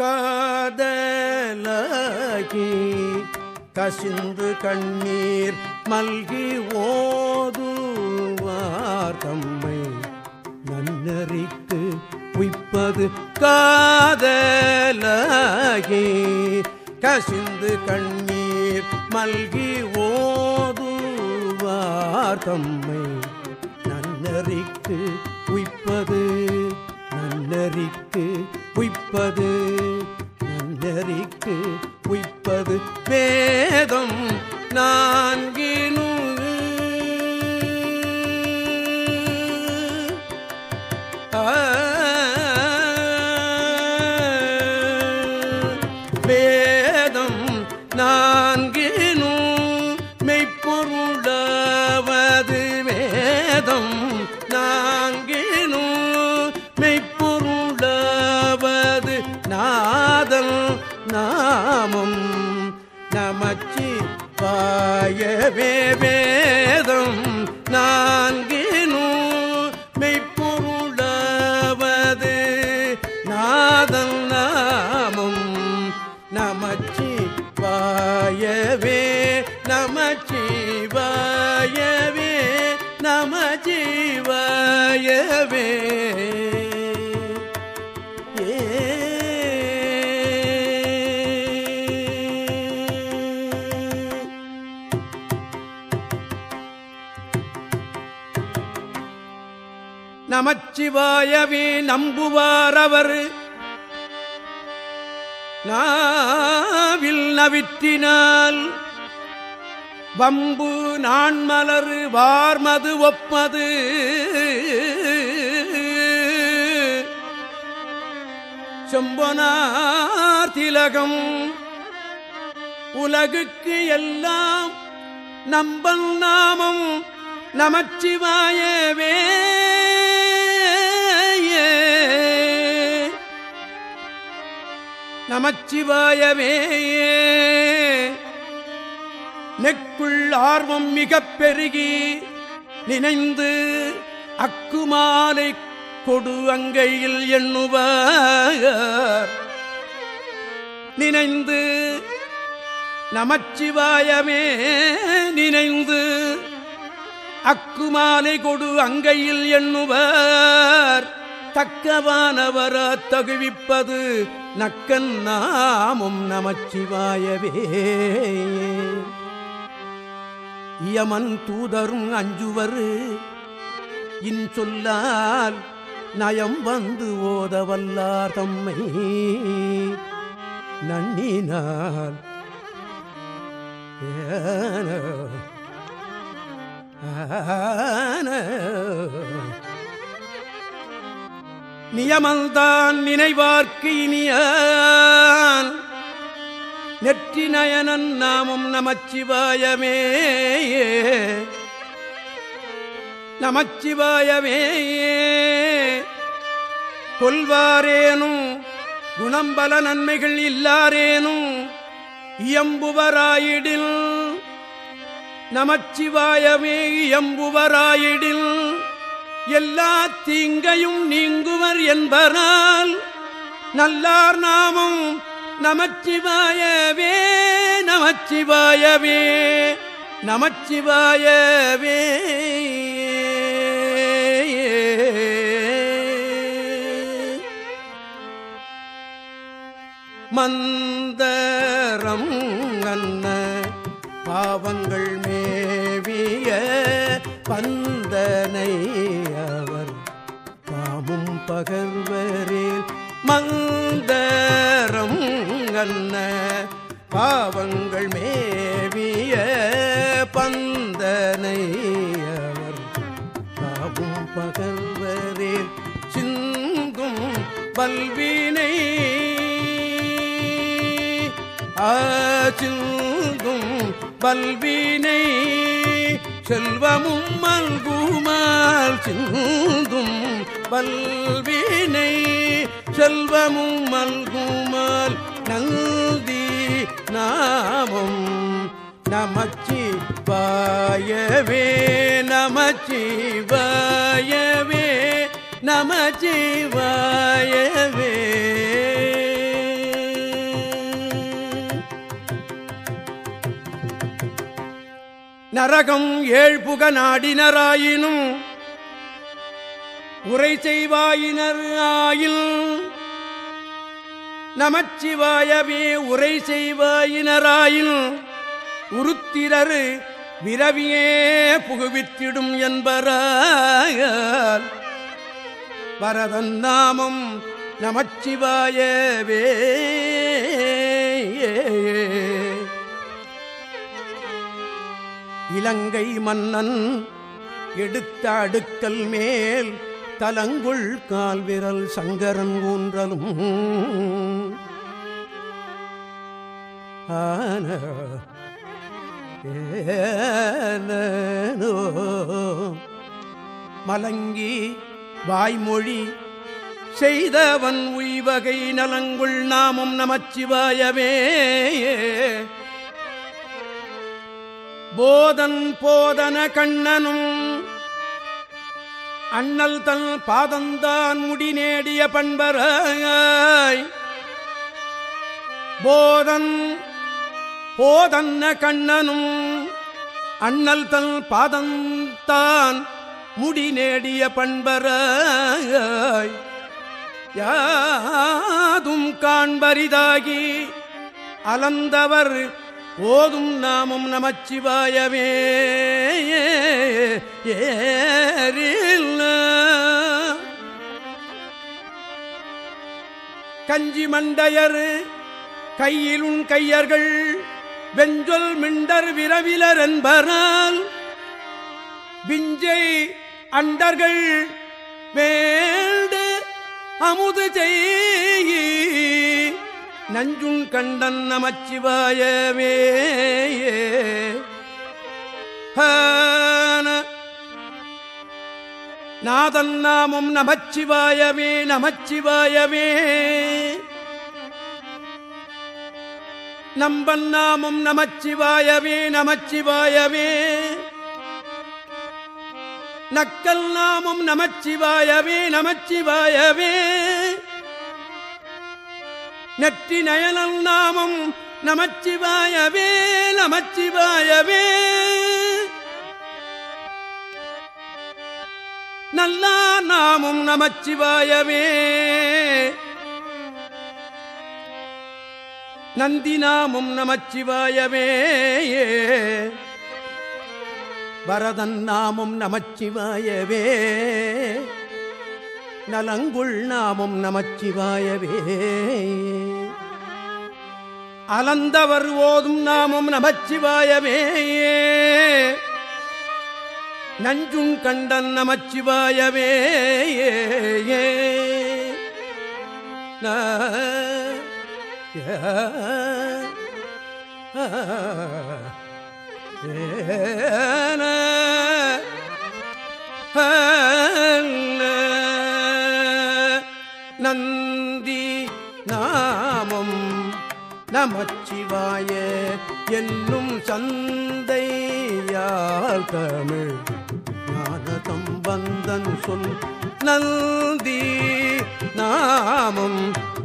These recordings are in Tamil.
காதலாகி கசிந்து கண்ணீர் மல்கி ஓதுவார் தம்மை. நன்னறிக்கு உய்ப்பது காதலாகி கசிந்து கண்ணீர் மல்கி ஓதுவார் தம்மை. நன்னறிக்கு உய்ப்பது நன்னறிக்கு உய்ப்பது நன்னறிக்கு உய்ப்பது வேதம். நான் பாயவே நமச்சிவாயவே நம்புவாரவர் நாவில் நவிற்றினால் வம்பு நான்மலர் வார்மது ஒப்பது. செம்பொனார் திலகம் உலகுக்கு எல்லாம் நம்பல் நாமம் நமச்சிவாயவே நமச்சிவாயமே நெக்குள் ஆர்வம் மிகப் பெருகி நினைந்து அக்குமாலை கொடு அங்கையில் எண்ணுவார். நினைந்து நமச்சிவாயமே. நினைந்து அக்குமாலை கொடு அங்கையில் எண்ணுவார். தக்கவானவர தகுவிப்பது நக்கன் நாமும் நமச்சிவாயவே. இயமன் தூதரும் அஞ்சுவர் இன்சொல்லால் நயம் வந்து ஓதவல்லார் தம்மை. நன்னினால் ஆ ஆன நியமல்தான் நினைவார்க்கு இனியான். நெற்றி நயனன் நாமும் நமச்சிவாயமே. நமச்சிவாயமே. கொல்வாரேனும் குணம்பல நன்மைகள் இல்லாரேனும் இயம்புவராயிடில். நமச்சிவாயமே இயம்புவராயிடில். எல்லா தீங்கையும் நீங்குவர் என்பனால் நல்லார் நாமும் நமச்சிவாயவே நமச்சிவாயவே நமச்சிவாயவே. மந்தரம் அன்ன பாவங்கள் மேவிய பந்தனை அவர் காமும் பகர்வரில் மந்தரம் அன்ன பாவங்கள் மேவிய பந்தனை அவர் காமும் பகர்வரில் சிந்தும் பல்வினை ஆச்சிந்தும் பல்வினை செல்வமும் மல்குமால் சிந்தும் பல்வினை செல்வமும் மல்குமால் நந்தி நாமம். நமச்சி வாயவே நமச்சி வாயவே நமச்சி வாயவே நரகம் ஏழ்புக நாடினராயினும் உரை செய்வாயினர் ஆயில். நமச்சிவாயவே உரை செய்வாயினராயில் உருத்திரரு விரவியே புகுவித்திடும் என்பராயால். பரதன் நாமம் நமச்சிவாயவே. இலங்கை மன்னன் எடுத்த அடுக்கல் மேல் தலங்குள் கால்விரல் சங்கரன் ஊன்றலும். ஆன மலங்கி வாய்மொழி செய்தவன் உய்வகை நலங்குள் நாமும் நமச்சிவாயவே போதன் போதன கண்ணனும் அண்ணல் தன் பாதந்தான் முடி நேடிய பண்பராய். போதன் போதன்ன கண்ணனும் அண்ணல் தன் பாதந்தான் முடி நேடிய பண்பராய். யாதும் காண்பரிதாகி அலந்தவர் ஓதும் நாமும் நமச்சிவாயவே. ஏறில் கஞ்சி மண்டையர் கையிலுன் கையர்கள் வெஞ்சொல் மிண்டர் விரவிலர் என்பரால் விஞ்சை அண்டர்கள் வேண்டு அமுது செய் நஞ்சும் கண்டன் நமச்சிவாயமே நாதன் நாமும் நமச்சிவாயமே நமச்சிவாயமே நம்பன் நாமும் நமச்சிவாயமே நமச்சிவாயமே நக்கல் நாமும் நமச்சிவாயமே நமச்சிவாயமே நெற்றி நயனல் நாமம் நமச்சிவாயவே நமச்சிவாயவே நல்லா நாமும் நமச்சிவாயவே நந்தி நாமும் நமச்சிவாயவே வரதன் நாமும் நமச்சிவாயவே நலங்குள் நாமும் நமச்சிவாயவே அலந்தவர் ஓதும் நாமும் நமச்சிவாயவே நஞ்சும் கண்டன் நமச்சிவாயவே ஏ நந்தி நாமம் நமச்சிவாய என்னும் சந்தையால் தமிழ் ஞான வந்தன் சொல் நந்தி நாமம்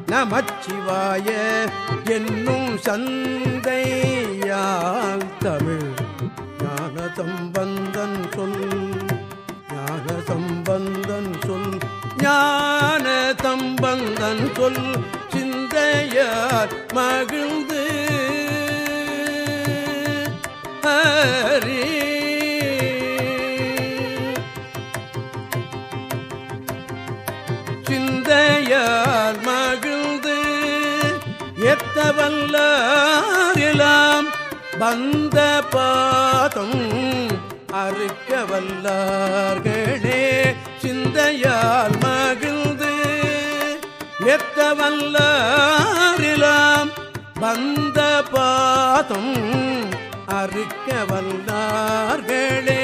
நமச்சிவாய என்னும் சந்தையால் தமிழ் ஞான வந்தன் சம்பந்தன் சொல் சிந்தையார் மகிழ்ந்து. ஹரி. சிந்தையார் மகிழ்ந்து எத்த வல்லாரிலாம் வந்த பாதம் அறுக்க வல்லார்களே அந்த பாதம் அறுக்க வந்தார்களே.